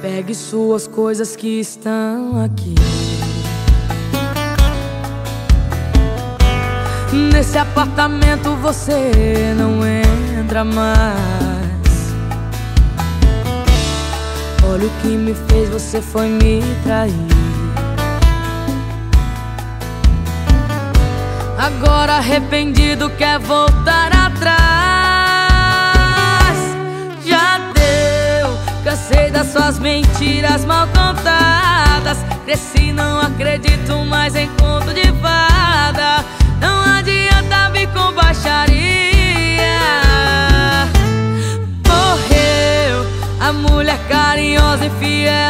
Pegue suas coisas que estão aqui. Nesse apartamento você não entra mais. Olha o que me fez, você foi me trair. Agora arrependido quer voltar atrás. Já Cansei das suas mentiras mal contadas. Cresci, não acredito mais em conto de fada. Não adianta vir com baixaria. Morreu a mulher carinhosa e fiel.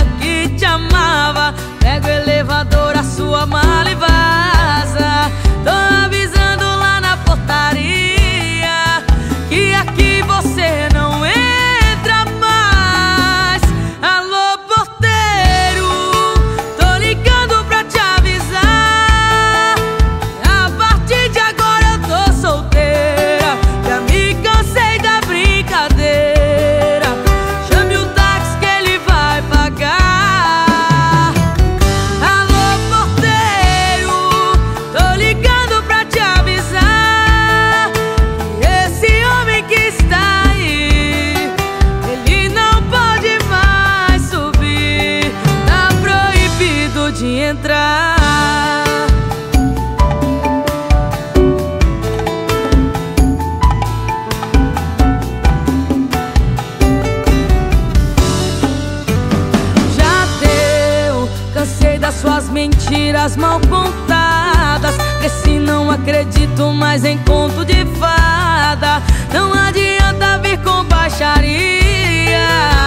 suas mentiras mal contadas. Cresci, não acredito mais em conto de fada. Não adianta vir com baixaria.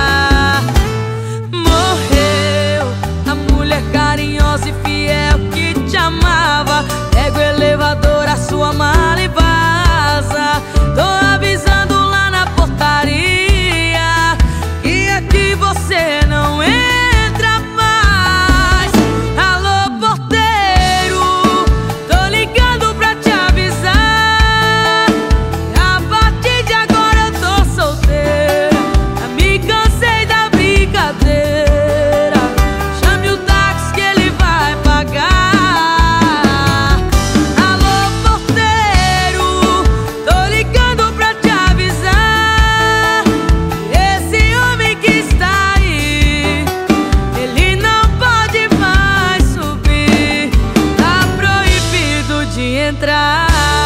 entrar.